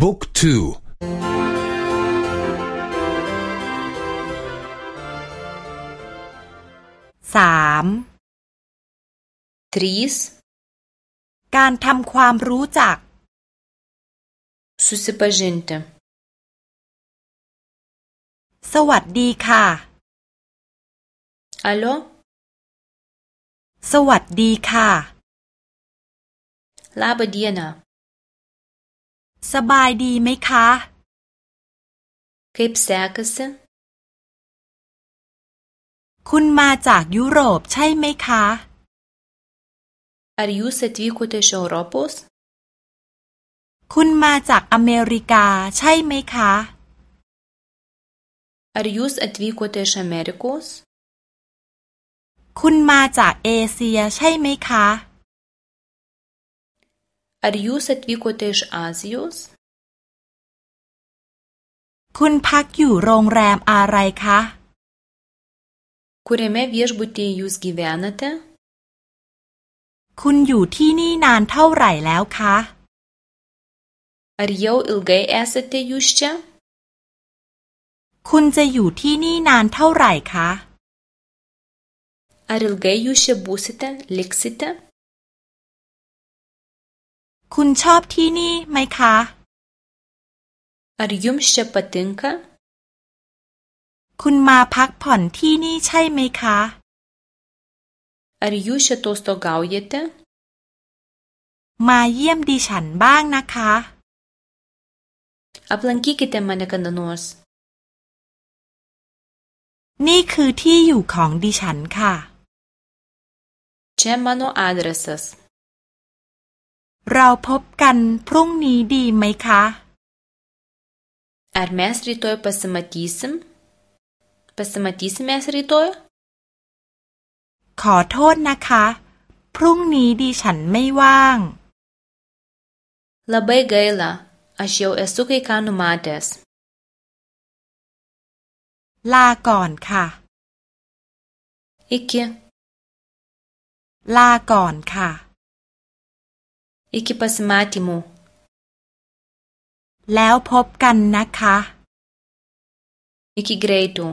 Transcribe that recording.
บุ๊กทูสามทรีสการทำความรู้จัก susipažinti สวัสดีค่ะ alio สวัสดีค่ะ laba diena สบายดีไหมคะ kaip sekasi คุณมาจากยุโรปใช่ไหมคะ ar jūs atvykote iš Europos คุณมาจากอเมริกาใช่ไหมคะ ar jūs atvykote iš Amerikos คุณมาจากเอเชียใช่ไหมคะ ar jūs atvykote iš Azijos คุณพักอยู่โรงแรมอะไรคะ kuriame viešbutyje jūs gyvenate คุณอยู่ที่นี่นานเท่าไหร่แล้วคะ ar jau ilgai esate jūs čia คุณจะอยู่ที่นี่นานเท่าไหร่คะ ar ilgai jūs čia būsite liksite คุณชอบที่นี่ไหมคะ ar jums čia patinka คุณมาพักผ่อนที่นี่ใช่ไหมคะ ar jūs čia atostogaujate มาเยี่ยมดิฉันบ้างนะคะ aplankykite mane kada nors นี่คือที่อยู่ของดิฉันค่ะ čia mano adresas เราพบกันพรุ่งนี้ดีไหมคะ ar mes rytoj pasimatysim pasimatysim mes rytoj ขอโทษนะคะ พรุ่งนี้ดิฉันไม่ว่าง labai gaila aš jau esu kai ką numatęs ลาก่อนค่ะ iki ลาก่อนค่ะ iki pasimatymų แล้วพบกันนะคะ iki greitų